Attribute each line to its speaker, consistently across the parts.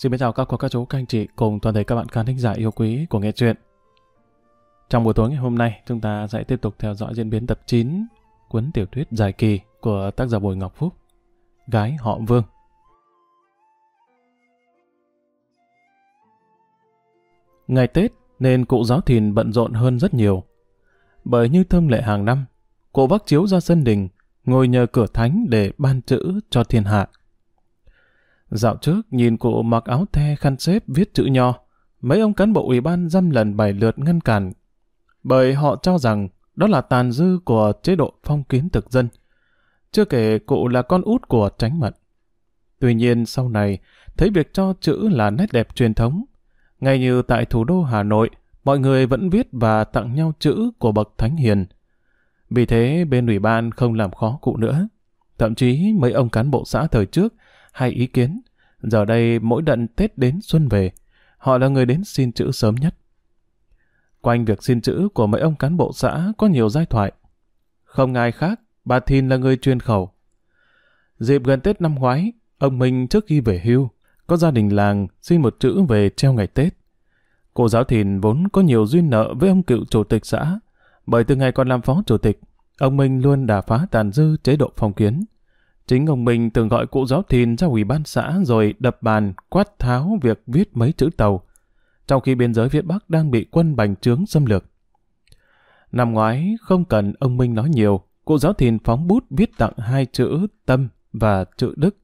Speaker 1: Xin chào các cô, các chú, các anh chị cùng toàn thể các bạn khán thính giả yêu quý của Nghe Chuyện. Trong buổi tối ngày hôm nay, chúng ta sẽ tiếp tục theo dõi diễn biến tập 9 cuốn tiểu thuyết dài kỳ của tác giả Bùi Ngọc Phúc, Gái họ Vương. Ngày Tết nên cụ giáo thìn bận rộn hơn rất nhiều. Bởi như thông lệ hàng năm, cụ vác chiếu ra sân đình, ngồi nhờ cửa thánh để ban chữ cho thiên hạ. Dạo trước nhìn cụ mặc áo the khăn xếp viết chữ nho, mấy ông cán bộ ủy ban dăm lần bảy lượt ngăn cản. Bởi họ cho rằng đó là tàn dư của chế độ phong kiến thực dân. Chưa kể cụ là con út của tránh mật. Tuy nhiên sau này, thấy việc cho chữ là nét đẹp truyền thống. Ngay như tại thủ đô Hà Nội, mọi người vẫn viết và tặng nhau chữ của bậc thánh hiền. Vì thế bên ủy ban không làm khó cụ nữa. Thậm chí mấy ông cán bộ xã thời trước hay ý kiến. Giờ đây mỗi đận Tết đến xuân về, họ là người đến xin chữ sớm nhất. Quanh việc xin chữ của mấy ông cán bộ xã có nhiều giai thoại. Không ai khác, bà Thìn là người truyền khẩu. Dịp gần Tết năm ngoái, ông Minh trước khi về hưu, có gia đình làng xin một chữ về treo ngày Tết. Cô giáo Thìn vốn có nhiều duyên nợ với ông cựu chủ tịch xã, bởi từ ngày còn làm phó chủ tịch, ông Minh luôn đà phá tàn dư chế độ phong kiến. Chính ông Minh từng gọi cụ giáo thìn ra ủy ban xã rồi đập bàn, quát tháo việc viết mấy chữ tàu, trong khi biên giới phía Bắc đang bị quân bành trướng xâm lược. Năm ngoái, không cần ông Minh nói nhiều, cụ giáo thìn phóng bút viết tặng hai chữ tâm và chữ đức.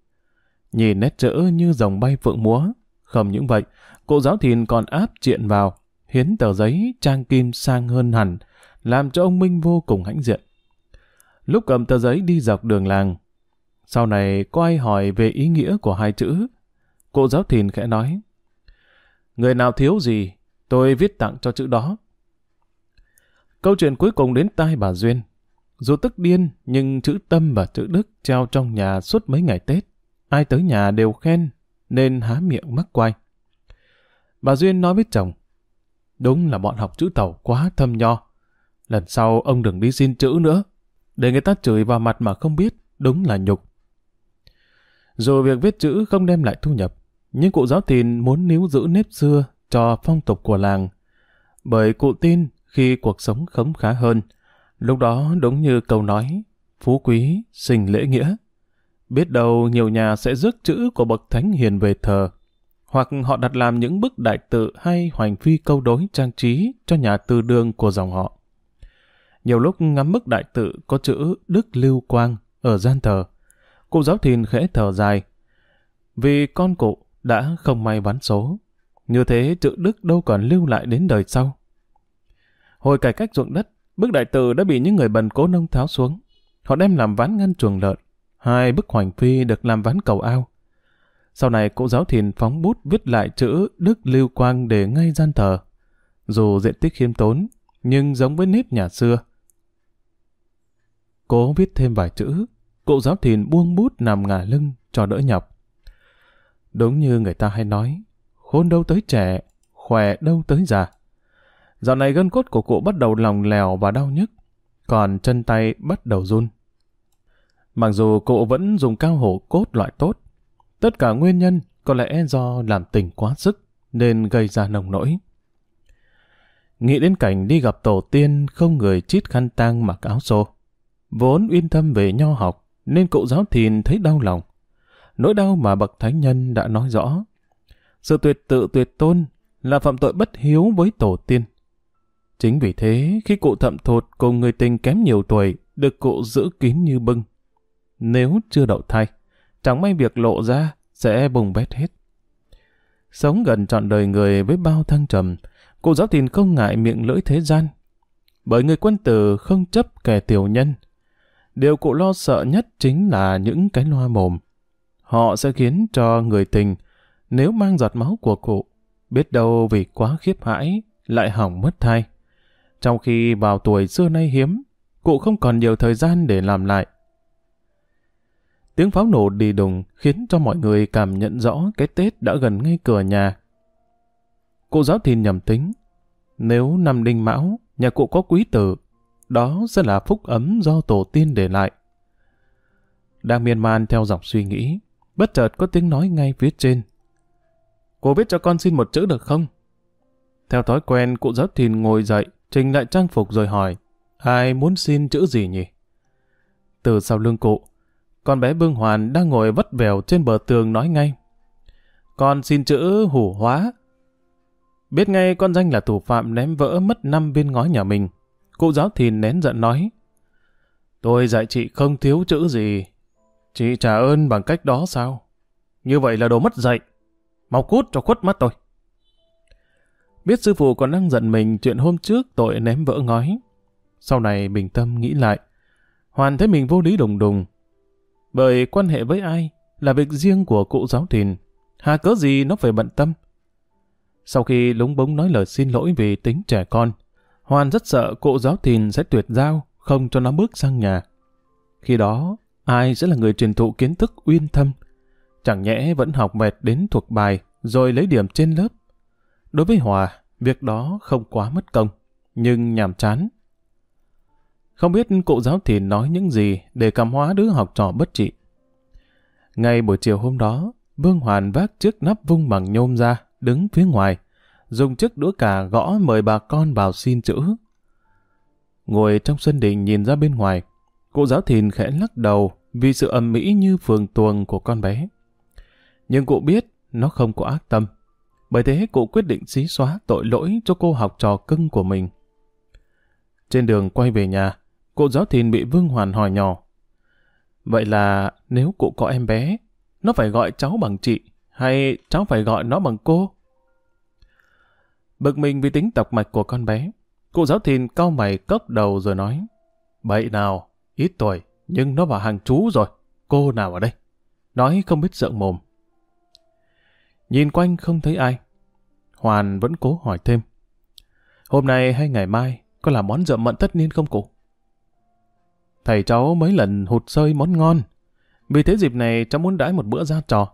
Speaker 1: Nhìn nét chữ như dòng bay phượng múa. Không những vậy, cụ giáo thìn còn áp triện vào, hiến tờ giấy trang kim sang hơn hẳn, làm cho ông Minh vô cùng hãnh diện. Lúc cầm tờ giấy đi dọc đường làng, sau này có ai hỏi về ý nghĩa của hai chữ. Cô giáo thìn khẽ nói. Người nào thiếu gì, tôi viết tặng cho chữ đó. Câu chuyện cuối cùng đến tai bà Duyên. Dù tức điên, nhưng chữ tâm và chữ đức treo trong nhà suốt mấy ngày Tết. Ai tới nhà đều khen, nên há miệng mắc quay. Bà Duyên nói với chồng. Đúng là bọn học chữ tàu quá thâm nho. Lần sau ông đừng đi xin chữ nữa. Để người ta chửi vào mặt mà không biết, đúng là nhục. Dù việc viết chữ không đem lại thu nhập, nhưng cụ giáo tin muốn níu giữ nếp xưa cho phong tục của làng. Bởi cụ tin khi cuộc sống khấm khá hơn, lúc đó đúng như câu nói, phú quý, sinh lễ nghĩa. Biết đâu nhiều nhà sẽ rước chữ của bậc thánh hiền về thờ, hoặc họ đặt làm những bức đại tự hay hoành phi câu đối trang trí cho nhà tư đương của dòng họ. Nhiều lúc ngắm bức đại tự có chữ Đức Lưu Quang ở gian thờ, Cụ giáo thìn khẽ thở dài. Vì con cụ đã không may ván số. Như thế chữ đức đâu còn lưu lại đến đời sau. Hồi cải cách ruộng đất, bức đại tự đã bị những người bần cố nông tháo xuống. Họ đem làm ván ngăn chuồng lợn. Hai bức hoành phi được làm ván cầu ao. Sau này cụ giáo thìn phóng bút viết lại chữ Đức Lưu Quang để ngay gian thờ. Dù diện tích khiêm tốn, nhưng giống với nếp nhà xưa. Cố viết thêm vài chữ, cụ giáo thìn buông bút nằm ngả lưng cho đỡ nhọc. Đúng như người ta hay nói, khôn đâu tới trẻ, khỏe đâu tới già. Dạo này gân cốt của cụ bắt đầu lòng lèo và đau nhức, còn chân tay bắt đầu run. Mặc dù cụ vẫn dùng cao hổ cốt loại tốt, tất cả nguyên nhân có lẽ do làm tình quá sức nên gây ra nồng nỗi. Nghĩ đến cảnh đi gặp tổ tiên không người chít khăn tang mặc áo xô. Vốn uyên thâm về nho học, nên cụ giáo thìn thấy đau lòng. Nỗi đau mà bậc thánh nhân đã nói rõ. Sự tuyệt tự tuyệt tôn là phạm tội bất hiếu với tổ tiên. Chính vì thế, khi cụ thậm thột cùng người tình kém nhiều tuổi, được cụ giữ kín như bưng. Nếu chưa đậu thai, chẳng may việc lộ ra sẽ bùng bét hết. Sống gần trọn đời người với bao thăng trầm, cụ giáo thìn không ngại miệng lưỡi thế gian. Bởi người quân tử không chấp kẻ tiểu nhân, Điều cụ lo sợ nhất chính là những cái loa mồm. Họ sẽ khiến cho người tình, nếu mang giọt máu của cụ, biết đâu vì quá khiếp hãi, lại hỏng mất thai. Trong khi vào tuổi xưa nay hiếm, cụ không còn nhiều thời gian để làm lại. Tiếng pháo nổ đi đùng khiến cho mọi người cảm nhận rõ cái Tết đã gần ngay cửa nhà. Cụ giáo thìn nhầm tính, nếu năm đinh mão, nhà cụ có quý tử, đó sẽ là phúc ấm do tổ tiên để lại. Đang miên man theo dòng suy nghĩ, bất chợt có tiếng nói ngay phía trên. Cô biết cho con xin một chữ được không? Theo thói quen, cụ giáo thìn ngồi dậy, trình lại trang phục rồi hỏi, ai muốn xin chữ gì nhỉ? Từ sau lưng cụ, con bé Bương Hoàn đang ngồi vất vèo trên bờ tường nói ngay. Con xin chữ hủ hóa. Biết ngay con danh là thủ phạm ném vỡ mất năm viên ngói nhà mình. Cụ giáo thìn nén giận nói. Tôi dạy chị không thiếu chữ gì. Chị trả ơn bằng cách đó sao? Như vậy là đồ mất dạy. Mau cút cho khuất mắt tôi. Biết sư phụ còn đang giận mình chuyện hôm trước tội ném vỡ ngói. Sau này bình tâm nghĩ lại. Hoàn thấy mình vô lý đùng đùng. Bởi quan hệ với ai là việc riêng của cụ giáo thìn. Hà cớ gì nó phải bận tâm. Sau khi lúng búng nói lời xin lỗi vì tính trẻ con, Hoàn rất sợ cụ giáo thìn sẽ tuyệt giao, không cho nó bước sang nhà. Khi đó, ai sẽ là người truyền thụ kiến thức uyên thâm? Chẳng nhẽ vẫn học mệt đến thuộc bài, rồi lấy điểm trên lớp. Đối với Hòa, việc đó không quá mất công, nhưng nhàm chán. Không biết cụ giáo thìn nói những gì để cảm hóa đứa học trò bất trị. Ngay buổi chiều hôm đó, Vương Hoàn vác chiếc nắp vung bằng nhôm ra, đứng phía ngoài, dùng chiếc đũa cà gõ mời bà con vào xin chữ. Ngồi trong sân đình nhìn ra bên ngoài, cụ giáo thìn khẽ lắc đầu vì sự ầm mỹ như phường tuồng của con bé. Nhưng cụ biết nó không có ác tâm, bởi thế cụ quyết định xí xóa tội lỗi cho cô học trò cưng của mình. Trên đường quay về nhà, cụ giáo thìn bị Vương Hoàn hỏi nhỏ. Vậy là nếu cụ có em bé, nó phải gọi cháu bằng chị, hay cháu phải gọi nó bằng cô? Bực mình vì tính tộc mạch của con bé, cụ giáo thìn cau mày cốc đầu rồi nói, Bậy nào, ít tuổi, nhưng nó vào hàng chú rồi, cô nào ở đây? Nói không biết sợ mồm. Nhìn quanh không thấy ai. Hoàn vẫn cố hỏi thêm. Hôm nay hay ngày mai, có làm món rượu mận tất niên không cụ? Thầy cháu mấy lần hụt sơi món ngon, vì thế dịp này cháu muốn đãi một bữa ra trò.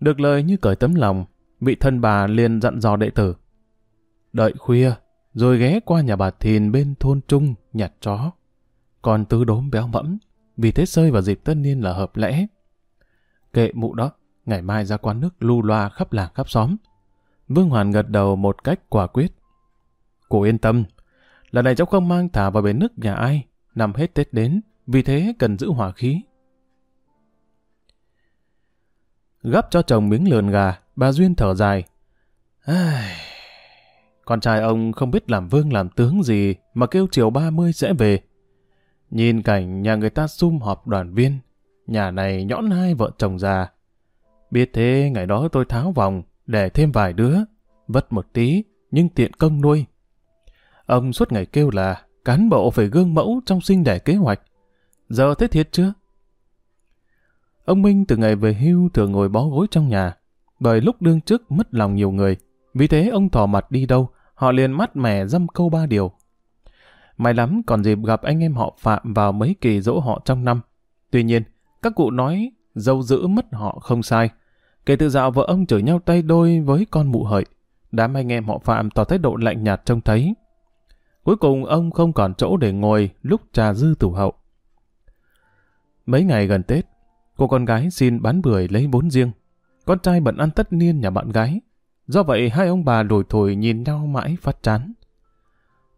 Speaker 1: Được lời như cởi tấm lòng, vị thân bà liền dặn dò đệ tử. Đợi khuya, rồi ghé qua nhà bà Thìn bên thôn Trung nhặt chó. Còn tứ đốm béo mẫm, vì thế sơi vào dịp tân niên là hợp lẽ. Kệ mụ đó, ngày mai ra quán nước lưu loa khắp làng khắp xóm. Vương Hoàn gật đầu một cách quả quyết. Cô yên tâm, lần này cháu không mang thả vào bể nước nhà ai, nằm hết Tết đến, vì thế cần giữ hỏa khí. Gắp cho chồng miếng lườn gà, bà Duyên thở dài. Ai... Con trai ông không biết làm vương làm tướng gì mà kêu chiều 30 sẽ về. Nhìn cảnh nhà người ta sum họp đoàn viên, nhà này nhõn hai vợ chồng già. Biết thế ngày đó tôi tháo vòng, để thêm vài đứa, vất một tí, nhưng tiện công nuôi. Ông suốt ngày kêu là cán bộ phải gương mẫu trong sinh đẻ kế hoạch. Giờ thế thiệt chưa? Ông Minh từ ngày về hưu thường ngồi bó gối trong nhà, bởi lúc đương trước mất lòng nhiều người. Vì thế ông thỏ mặt đi đâu, họ liền mắt mẻ dâm câu ba điều. May lắm còn dịp gặp anh em họ Phạm vào mấy kỳ dỗ họ trong năm. Tuy nhiên, các cụ nói dâu giữ mất họ không sai. Kể từ dạo vợ ông chửi nhau tay đôi với con mụ hợi, đám anh em họ Phạm tỏ thái độ lạnh nhạt trông thấy. Cuối cùng ông không còn chỗ để ngồi lúc trà dư tủ hậu. Mấy ngày gần Tết, cô con gái xin bán bưởi lấy vốn riêng. Con trai bận ăn tất niên nhà bạn gái. Do vậy hai ông bà đổi thổi nhìn nhau mãi phát chán.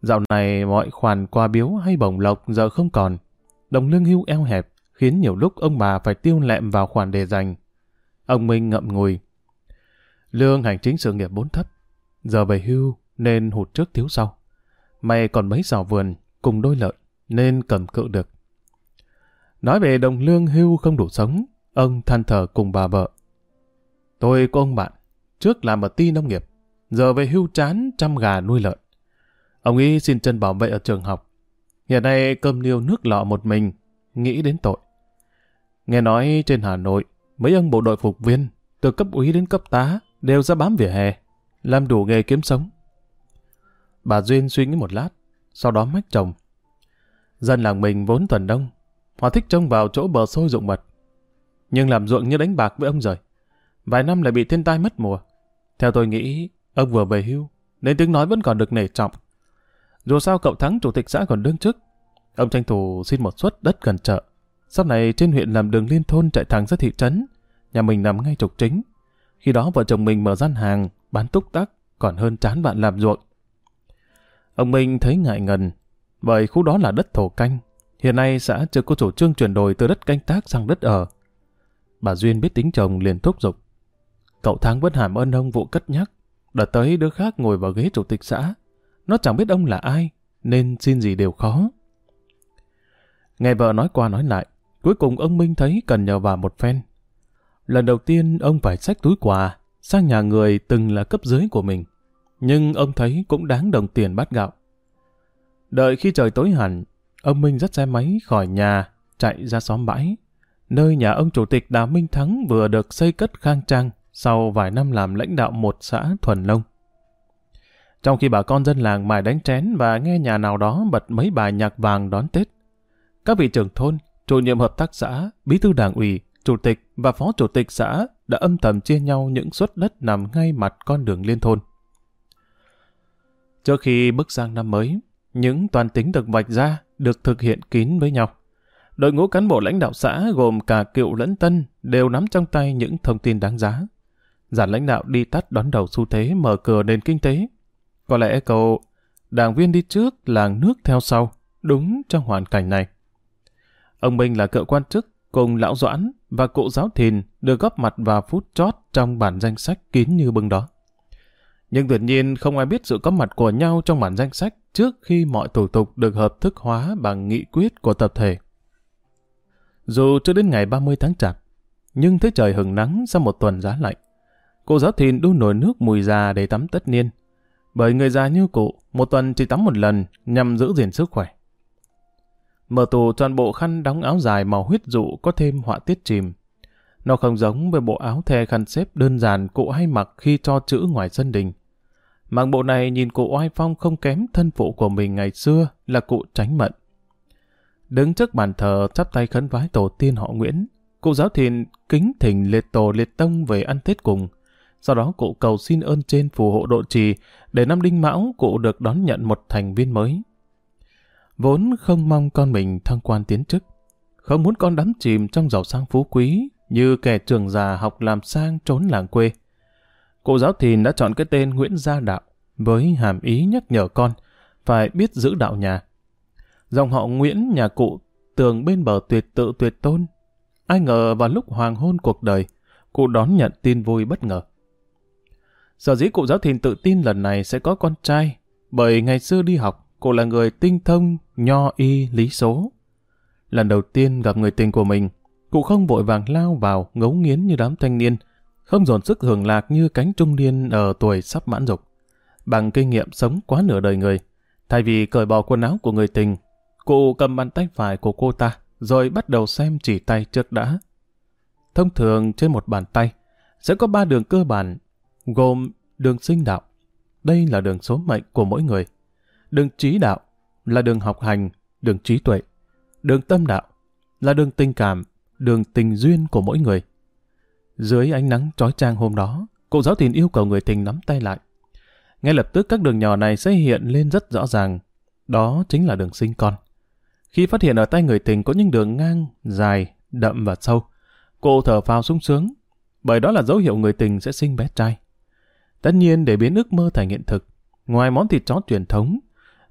Speaker 1: Dạo này mọi khoản quà biếu hay bổng lộc giờ không còn. Đồng lương hưu eo hẹp khiến nhiều lúc ông bà phải tiêu lẹm vào khoản đề dành. Ông Minh ngậm ngùi. Lương hành chính sự nghiệp bốn thấp. Giờ về hưu nên hụt trước thiếu sau. Mày còn mấy xào vườn cùng đôi lợn nên cầm cự được. Nói về đồng lương hưu không đủ sống, ông than thở cùng bà vợ. Tôi có ông bạn, trước làm ở ti nông nghiệp, giờ về hưu chán chăm gà nuôi lợn. Ông ấy xin chân bảo vệ ở trường học. Hiện nay cơm niêu nước lọ một mình, nghĩ đến tội. Nghe nói trên Hà Nội, mấy ông bộ đội phục viên, từ cấp úy đến cấp tá, đều ra bám vỉa hè, làm đủ nghề kiếm sống. Bà Duyên suy nghĩ một lát, sau đó mách chồng. Dân làng mình vốn tuần đông, họ thích trông vào chỗ bờ sôi rụng mật. Nhưng làm ruộng như đánh bạc với ông rồi. Vài năm lại bị thiên tai mất mùa. Theo tôi nghĩ, ông vừa về hưu, nên tiếng nói vẫn còn được nể trọng. Dù sao cậu Thắng chủ tịch xã còn đương chức, ông tranh thủ xin một suất đất gần chợ. Sau này trên huyện làm đường liên thôn chạy thẳng ra thị trấn, nhà mình nằm ngay trục chính. Khi đó vợ chồng mình mở gian hàng, bán túc tắc, còn hơn chán bạn làm ruộng. Ông Minh thấy ngại ngần, bởi khu đó là đất thổ canh. Hiện nay xã chưa có chủ trương chuyển đổi từ đất canh tác sang đất ở. Bà Duyên biết tính chồng liền thúc giục. Cậu Thắng vẫn hàm ơn ông vụ cất nhắc. Đợt tới đứa khác ngồi vào ghế chủ tịch xã. Nó chẳng biết ông là ai, nên xin gì đều khó. Nghe vợ nói qua nói lại, cuối cùng ông Minh thấy cần nhờ vào một phen. Lần đầu tiên ông phải xách túi quà sang nhà người từng là cấp dưới của mình. Nhưng ông thấy cũng đáng đồng tiền bát gạo. Đợi khi trời tối hẳn, ông Minh dắt xe máy khỏi nhà, chạy ra xóm bãi, nơi nhà ông chủ tịch Đào Minh Thắng vừa được xây cất khang trang sau vài năm làm lãnh đạo một xã thuần nông. Trong khi bà con dân làng mài đánh chén và nghe nhà nào đó bật mấy bài nhạc vàng đón Tết, các vị trưởng thôn, chủ nhiệm hợp tác xã, bí thư đảng ủy, chủ tịch và phó chủ tịch xã đã âm thầm chia nhau những suất đất nằm ngay mặt con đường liên thôn. Trước khi bước sang năm mới, những toàn tính được vạch ra được thực hiện kín với nhau. Đội ngũ cán bộ lãnh đạo xã gồm cả cựu lẫn tân đều nắm trong tay những thông tin đáng giá. Giản lãnh đạo đi tắt đón đầu xu thế mở cửa nền kinh tế. Có lẽ cậu đảng viên đi trước, làng nước theo sau, đúng trong hoàn cảnh này. Ông Minh là cựu quan chức cùng lão Doãn và cụ giáo thìn được góp mặt vào phút chót trong bản danh sách kín như bưng đó. Nhưng tuyệt nhiên không ai biết sự có mặt của nhau trong bản danh sách trước khi mọi thủ tục được hợp thức hóa bằng nghị quyết của tập thể. Dù chưa đến ngày 30 tháng chạp, nhưng thấy trời hừng nắng sau một tuần giá lạnh. Cô giáo thìn đun nồi nước mùi già để tắm tất niên. Bởi người già như cụ, một tuần chỉ tắm một lần nhằm giữ gìn sức khỏe. Mở tù toàn bộ khăn đóng áo dài màu huyết dụ có thêm họa tiết chìm. Nó không giống với bộ áo the khăn xếp đơn giản cụ hay mặc khi cho chữ ngoài sân đình. Mặc bộ này nhìn cụ oai phong không kém thân phụ của mình ngày xưa là cụ tránh mận. Đứng trước bàn thờ chắp tay khấn vái tổ tiên họ Nguyễn, cụ giáo thiền kính thỉnh liệt tổ liệt tông về ăn Tết cùng. Sau đó cụ cầu xin ơn trên phù hộ độ trì để năm đinh mão cụ được đón nhận một thành viên mới vốn không mong con mình thăng quan tiến chức, không muốn con đắm chìm trong giàu sang phú quý như kẻ trường già học làm sang trốn làng quê. cụ giáo thìn đã chọn cái tên Nguyễn Gia Đạo với hàm ý nhắc nhở con phải biết giữ đạo nhà. Dòng họ Nguyễn nhà cụ tường bên bờ tuyệt tự tuyệt tôn. Ai ngờ vào lúc hoàng hôn cuộc đời, cụ đón nhận tin vui bất ngờ. Sở dĩ cụ giáo thìn tự tin lần này sẽ có con trai, bởi ngày xưa đi học, Cô là người tinh thông, nho y, lý số. Lần đầu tiên gặp người tình của mình, cụ không vội vàng lao vào ngấu nghiến như đám thanh niên, không dồn sức hưởng lạc như cánh trung niên ở tuổi sắp mãn dục. Bằng kinh nghiệm sống quá nửa đời người, thay vì cởi bỏ quần áo của người tình, cụ cầm bàn tay phải của cô ta, rồi bắt đầu xem chỉ tay trước đã. Thông thường trên một bàn tay, sẽ có ba đường cơ bản, gồm đường sinh đạo. Đây là đường số mệnh của mỗi người. Đường trí đạo là đường học hành, đường trí tuệ. Đường tâm đạo là đường tình cảm, đường tình duyên của mỗi người. Dưới ánh nắng trói trang hôm đó, cụ giáo tiền yêu cầu người tình nắm tay lại. Ngay lập tức các đường nhỏ này sẽ hiện lên rất rõ ràng. Đó chính là đường sinh con. Khi phát hiện ở tay người tình có những đường ngang, dài, đậm và sâu, cô thở phào sung sướng, bởi đó là dấu hiệu người tình sẽ sinh bé trai. Tất nhiên để biến ước mơ thành hiện thực, ngoài món thịt chó truyền thống,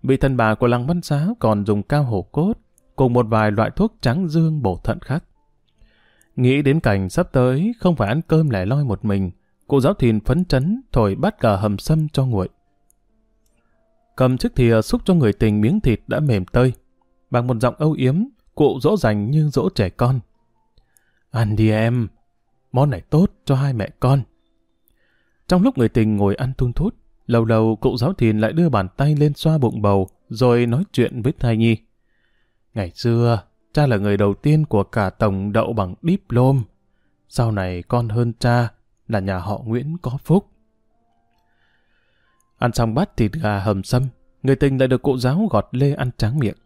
Speaker 1: vị thần bà của làng Văn Xá còn dùng cao hổ cốt cùng một vài loại thuốc trắng dương bổ thận khác. Nghĩ đến cảnh sắp tới không phải ăn cơm lẻ loi một mình, cụ giáo thìn phấn chấn thổi bát cờ hầm sâm cho nguội. Cầm chiếc thìa xúc cho người tình miếng thịt đã mềm tơi. Bằng một giọng âu yếm, cụ dỗ dành như dỗ trẻ con. Ăn đi em, món này tốt cho hai mẹ con. Trong lúc người tình ngồi ăn thun thút, Lâu lâu cụ giáo thìn lại đưa bàn tay lên xoa bụng bầu, rồi nói chuyện với thai nhi. Ngày xưa, cha là người đầu tiên của cả tổng đậu bằng đíp lôm. Sau này con hơn cha là nhà họ Nguyễn có phúc. Ăn xong bát thịt gà hầm sâm, người tình lại được cụ giáo gọt lê ăn tráng miệng.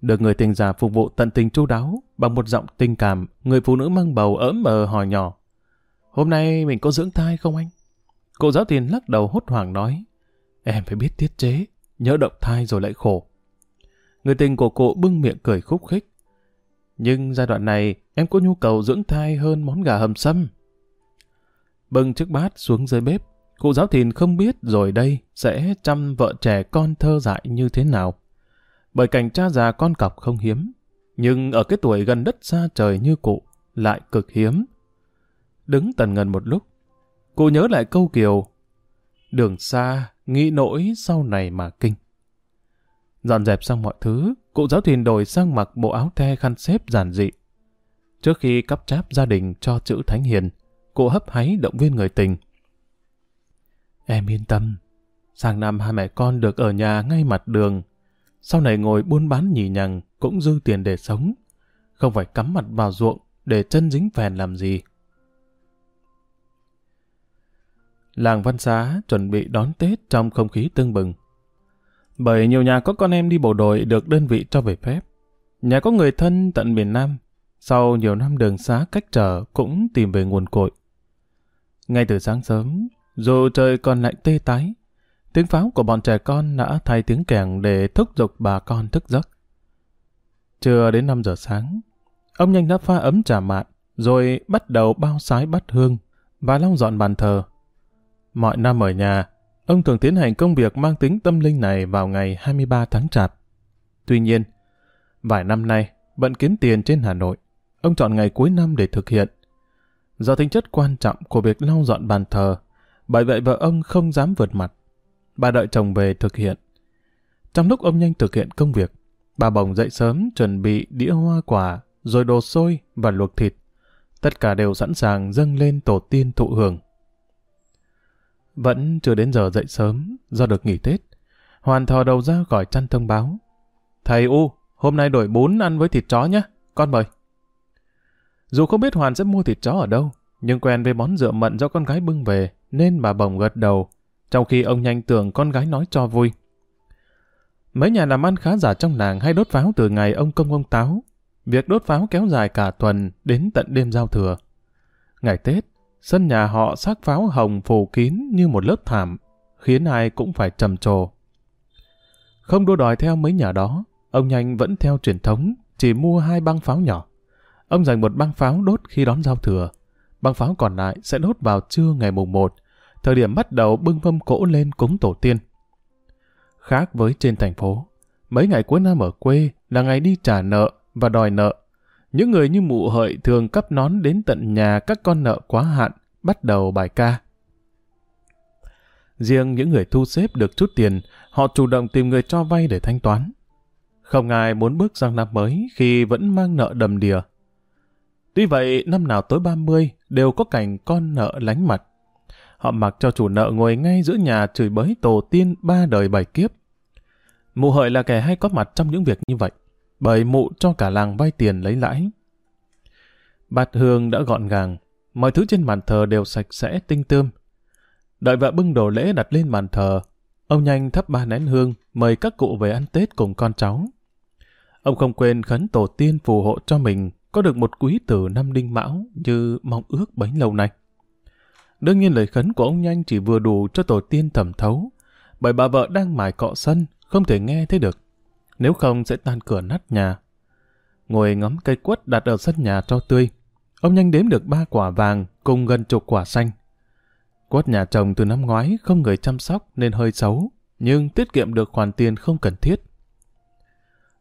Speaker 1: Được người tình già phục vụ tận tình chu đáo, bằng một giọng tình cảm, người phụ nữ mang bầu ỡm mờ hỏi nhỏ. Hôm nay mình có dưỡng thai không anh? Cô giáo tiền lắc đầu hốt hoảng nói, em phải biết tiết chế, nhớ động thai rồi lại khổ. Người tình của cô bưng miệng cười khúc khích. Nhưng giai đoạn này em có nhu cầu dưỡng thai hơn món gà hầm sâm. bưng chiếc bát xuống dưới bếp. Cụ giáo thìn không biết rồi đây sẽ chăm vợ trẻ con thơ dại như thế nào. Bởi cảnh cha già con cọc không hiếm, nhưng ở cái tuổi gần đất xa trời như cụ lại cực hiếm. Đứng tần ngần một lúc, cô nhớ lại câu kiều Đường xa, nghĩ nỗi sau này mà kinh. Dọn dẹp xong mọi thứ, cụ giáo thìn đổi sang mặc bộ áo the khăn xếp giản dị. Trước khi cắp cháp gia đình cho chữ Thánh Hiền, cụ hấp háy động viên người tình. Em yên tâm, sang năm hai mẹ con được ở nhà ngay mặt đường. Sau này ngồi buôn bán nhì nhằng cũng dư tiền để sống. Không phải cắm mặt vào ruộng để chân dính phèn làm gì. Làng Văn Xá chuẩn bị đón Tết trong không khí tưng bừng. Bởi nhiều nhà có con em đi bộ đội được đơn vị cho về phép. Nhà có người thân tận miền Nam, sau nhiều năm đường xá cách trở cũng tìm về nguồn cội. Ngay từ sáng sớm, dù trời còn lạnh tê tái, tiếng pháo của bọn trẻ con đã thay tiếng kèn để thúc giục bà con thức giấc. Chưa đến 5 giờ sáng, ông nhanh đã pha ấm trà mạn, rồi bắt đầu bao sái bắt hương và lau dọn bàn thờ. Mọi năm ở nhà, ông thường tiến hành công việc mang tính tâm linh này vào ngày 23 tháng Chạp. Tuy nhiên, vài năm nay, bận kiếm tiền trên Hà Nội, ông chọn ngày cuối năm để thực hiện. Do tính chất quan trọng của việc lau dọn bàn thờ, bởi vậy vợ ông không dám vượt mặt. Bà đợi chồng về thực hiện. Trong lúc ông nhanh thực hiện công việc, bà bồng dậy sớm chuẩn bị đĩa hoa quả, rồi đồ xôi và luộc thịt. Tất cả đều sẵn sàng dâng lên tổ tiên thụ hưởng. Vẫn chưa đến giờ dậy sớm, do được nghỉ Tết. Hoàn thò đầu ra khỏi chăn thông báo. Thầy U, hôm nay đổi bún ăn với thịt chó nhé, con mời. Dù không biết Hoàn sẽ mua thịt chó ở đâu, nhưng quen với món rượu mận do con gái bưng về, nên bà bồng gật đầu, trong khi ông nhanh tưởng con gái nói cho vui. Mấy nhà làm ăn khá giả trong làng hay đốt pháo từ ngày ông công ông táo. Việc đốt pháo kéo dài cả tuần đến tận đêm giao thừa. Ngày Tết, sân nhà họ sắc pháo hồng phủ kín như một lớp thảm, khiến ai cũng phải trầm trồ. Không đua đòi theo mấy nhà đó, ông nhanh vẫn theo truyền thống, chỉ mua hai băng pháo nhỏ. Ông dành một băng pháo đốt khi đón giao thừa. Băng pháo còn lại sẽ đốt vào trưa ngày mùng 1, thời điểm bắt đầu bưng mâm cỗ lên cúng tổ tiên. Khác với trên thành phố, mấy ngày cuối năm ở quê là ngày đi trả nợ và đòi nợ. Những người như mụ hợi thường cấp nón đến tận nhà các con nợ quá hạn, bắt đầu bài ca. Riêng những người thu xếp được chút tiền, họ chủ động tìm người cho vay để thanh toán. Không ai muốn bước sang năm mới khi vẫn mang nợ đầm đìa. Tuy vậy, năm nào tới 30 đều có cảnh con nợ lánh mặt. Họ mặc cho chủ nợ ngồi ngay giữa nhà chửi bới tổ tiên ba đời bảy kiếp. Mụ hợi là kẻ hay có mặt trong những việc như vậy, bởi mụ cho cả làng vay tiền lấy lãi. Bát hương đã gọn gàng, mọi thứ trên bàn thờ đều sạch sẽ tinh tươm. Đợi vợ bưng đồ lễ đặt lên bàn thờ, ông nhanh thắp ba nén hương, mời các cụ về ăn Tết cùng con cháu. Ông không quên khấn tổ tiên phù hộ cho mình có được một quý tử năm đinh mão như mong ước bấy lâu nay. Đương nhiên lời khấn của ông Nhanh chỉ vừa đủ cho tổ tiên thẩm thấu, bởi bà vợ đang mải cọ sân, không thể nghe thấy được. Nếu không sẽ tan cửa nát nhà. Ngồi ngắm cây quất đặt ở sân nhà cho tươi, ông Nhanh đếm được ba quả vàng cùng gần chục quả xanh. Quất nhà chồng từ năm ngoái không người chăm sóc nên hơi xấu, nhưng tiết kiệm được khoản tiền không cần thiết.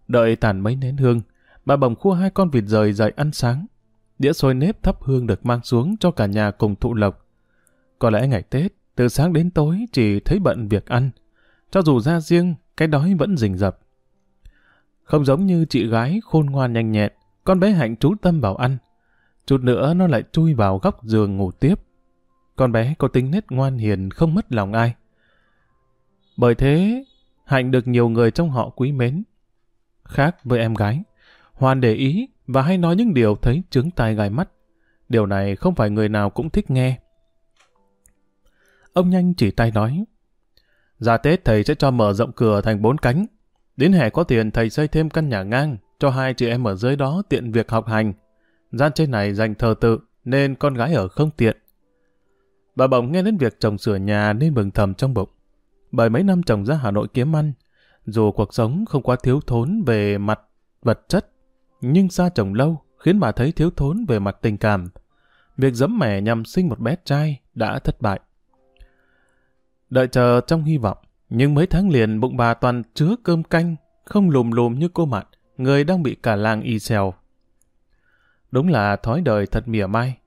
Speaker 1: Đợi tàn mấy nén hương, bà bồng khua hai con vịt rời dậy ăn sáng. Đĩa xôi nếp thắp hương được mang xuống cho cả nhà cùng thụ lộc. Có lẽ ngày Tết, từ sáng đến tối chỉ thấy bận việc ăn. Cho dù ra riêng, cái đói vẫn rình rập. Không giống như chị gái khôn ngoan nhanh nhẹn, con bé Hạnh chú tâm vào ăn. Chút nữa nó lại chui vào góc giường ngủ tiếp. Con bé có tính nết ngoan hiền không mất lòng ai. Bởi thế, Hạnh được nhiều người trong họ quý mến. Khác với em gái, Hoàn để ý và hay nói những điều thấy trứng tai gai mắt. Điều này không phải người nào cũng thích nghe. Ông nhanh chỉ tay nói. Ra Tết thầy sẽ cho mở rộng cửa thành bốn cánh. Đến hè có tiền thầy xây thêm căn nhà ngang cho hai chị em ở dưới đó tiện việc học hành. Gian trên này dành thờ tự nên con gái ở không tiện. Bà bỗng nghe đến việc chồng sửa nhà nên mừng thầm trong bụng. Bởi mấy năm chồng ra Hà Nội kiếm ăn, dù cuộc sống không quá thiếu thốn về mặt vật chất nhưng xa chồng lâu khiến bà thấy thiếu thốn về mặt tình cảm. việc dấm mẻ nhằm sinh một bé trai đã thất bại. Đợi chờ trong hy vọng, nhưng mấy tháng liền bụng bà toàn chứa cơm canh, không lùm lùm như cô mặt, người đang bị cả làng y xèo. Đúng là thói đời thật mỉa mai.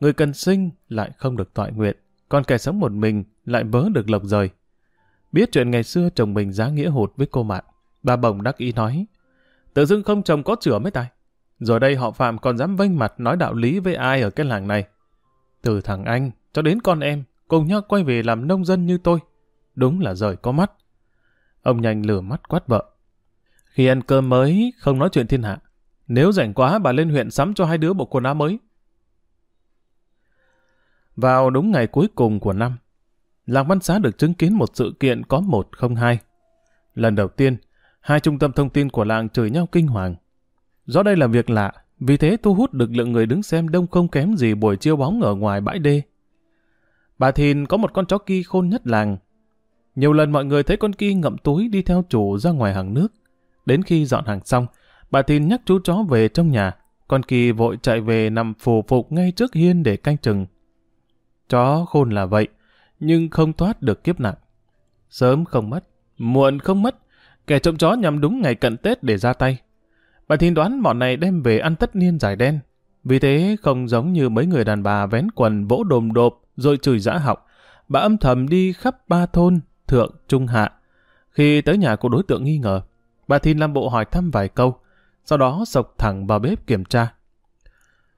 Speaker 1: Người cần sinh lại không được tọa nguyện, còn kẻ sống một mình lại vớ được lộc rời. Biết chuyện ngày xưa chồng mình giá nghĩa hụt với cô mạn, bà bồng đắc ý nói, tự dưng không chồng có chữa mấy tài. Rồi đây họ Phạm còn dám vênh mặt nói đạo lý với ai ở cái làng này. Từ thằng anh cho đến con em, cùng nhau quay về làm nông dân như tôi. Đúng là rời có mắt. Ông nhanh lửa mắt quát vợ. Khi ăn cơm mới, không nói chuyện thiên hạ. Nếu rảnh quá, bà lên huyện sắm cho hai đứa bộ quần áo mới. Vào đúng ngày cuối cùng của năm, Lạc Văn Xá được chứng kiến một sự kiện có một không hai. Lần đầu tiên, hai trung tâm thông tin của làng chửi nhau kinh hoàng. Do đây là việc lạ, vì thế thu hút được lượng người đứng xem đông không kém gì buổi chiêu bóng ở ngoài bãi đê. Bà Thìn có một con chó ki khôn nhất làng. Nhiều lần mọi người thấy con ki ngậm túi đi theo chủ ra ngoài hàng nước. Đến khi dọn hàng xong, bà Thìn nhắc chú chó về trong nhà. Con ki vội chạy về nằm phù phục ngay trước hiên để canh chừng. Chó khôn là vậy, nhưng không thoát được kiếp nạn. Sớm không mất, muộn không mất, kẻ trộm chó nhằm đúng ngày cận Tết để ra tay. Bà Thìn đoán bọn này đem về ăn tất niên giải đen. Vì thế không giống như mấy người đàn bà vén quần vỗ đồm đột rồi chửi dã học. Bà âm thầm đi khắp ba thôn, thượng, trung hạ. Khi tới nhà của đối tượng nghi ngờ, bà Thìn làm bộ hỏi thăm vài câu, sau đó sộc thẳng vào bếp kiểm tra.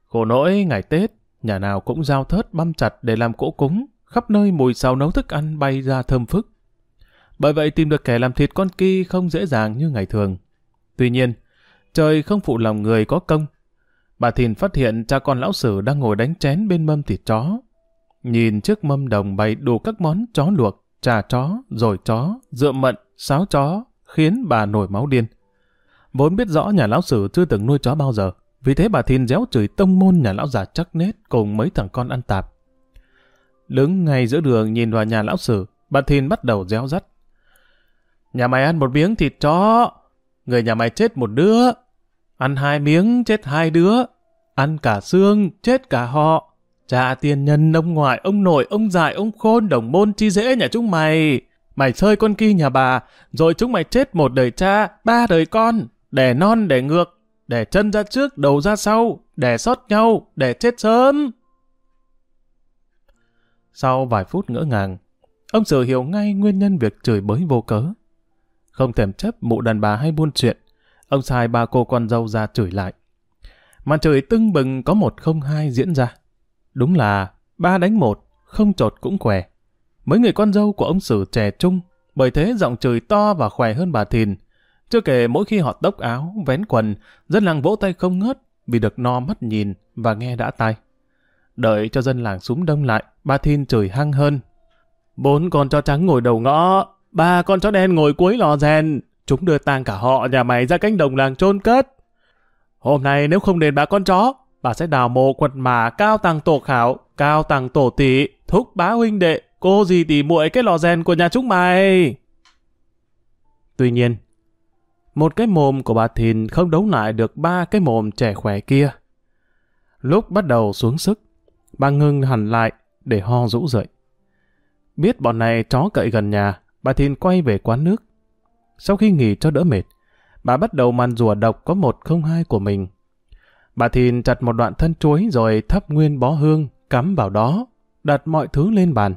Speaker 1: Khổ nỗi ngày Tết, nhà nào cũng giao thớt băm chặt để làm cỗ cúng, khắp nơi mùi xào nấu thức ăn bay ra thơm phức. Bởi vậy tìm được kẻ làm thịt con ki không dễ dàng như ngày thường. Tuy nhiên, trời không phụ lòng người có công. Bà Thìn phát hiện cha con lão sử đang ngồi đánh chén bên mâm thịt chó. Nhìn trước mâm đồng bày đủ các món chó luộc, trà chó, rồi chó, dựa mận, sáo chó, khiến bà nổi máu điên. Vốn biết rõ nhà lão sử chưa từng nuôi chó bao giờ, vì thế bà Thìn déo chửi tông môn nhà lão già chắc nết cùng mấy thằng con ăn tạp. Đứng ngay giữa đường nhìn vào nhà lão sử, bà Thìn bắt đầu déo dắt. Nhà mày ăn một miếng thịt chó, người nhà mày chết một đứa. Ăn hai miếng chết hai đứa. Ăn cả xương chết cả họ. Cha tiền nhân, ông ngoại, ông nội, ông dại, ông khôn, đồng môn chi dễ nhà chúng mày. Mày chơi con kia nhà bà, rồi chúng mày chết một đời cha, ba đời con, đẻ non đẻ ngược, đẻ chân ra trước, đầu ra sau, đẻ sót nhau, đẻ chết sớm. Sau vài phút ngỡ ngàng, ông sự hiểu ngay nguyên nhân việc chửi bới vô cớ. Không thèm chấp mụ đàn bà hay buôn chuyện, ông sai ba cô con dâu ra chửi lại. Màn chửi tưng bừng có một không hai diễn ra. Đúng là ba đánh một, không trột cũng khỏe. Mấy người con dâu của ông Sử trẻ trung, bởi thế giọng chửi to và khỏe hơn bà Thìn. Chưa kể mỗi khi họ tốc áo, vén quần, dân làng vỗ tay không ngớt vì được no mắt nhìn và nghe đã tai. Đợi cho dân làng súng đông lại, bà Thìn chửi hăng hơn. Bốn con chó trắng ngồi đầu ngõ, ba con chó đen ngồi cuối lò rèn. Chúng đưa tang cả họ nhà mày ra cánh đồng làng chôn cất. Hôm nay nếu không đền bà con chó, bà sẽ đào mộ quật mà cao tăng tổ khảo, cao tăng tổ tỷ, thúc bá huynh đệ, cô gì tỷ muội cái lò rèn của nhà chúng mày. Tuy nhiên, một cái mồm của bà Thìn không đấu lại được ba cái mồm trẻ khỏe kia. Lúc bắt đầu xuống sức, bà ngưng hẳn lại để ho rũ rượi. Biết bọn này chó cậy gần nhà, bà Thìn quay về quán nước. Sau khi nghỉ cho đỡ mệt, bà bắt đầu màn rùa độc có một không hai của mình. Bà Thìn chặt một đoạn thân chuối rồi thắp nguyên bó hương, cắm vào đó, đặt mọi thứ lên bàn.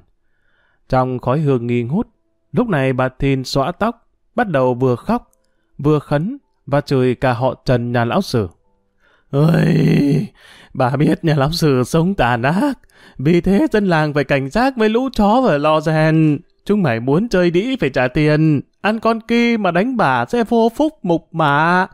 Speaker 1: Trong khói hương nghi ngút, lúc này bà Thìn xõa tóc, bắt đầu vừa khóc, vừa khấn và chửi cả họ Trần nhà lão sử. Ơi, bà biết nhà lão sử sống tàn ác, vì thế dân làng phải cảnh giác với lũ chó và lo rèn. Chúng mày muốn chơi đĩ phải trả tiền, ăn con kia mà đánh bà sẽ vô phúc mục mà.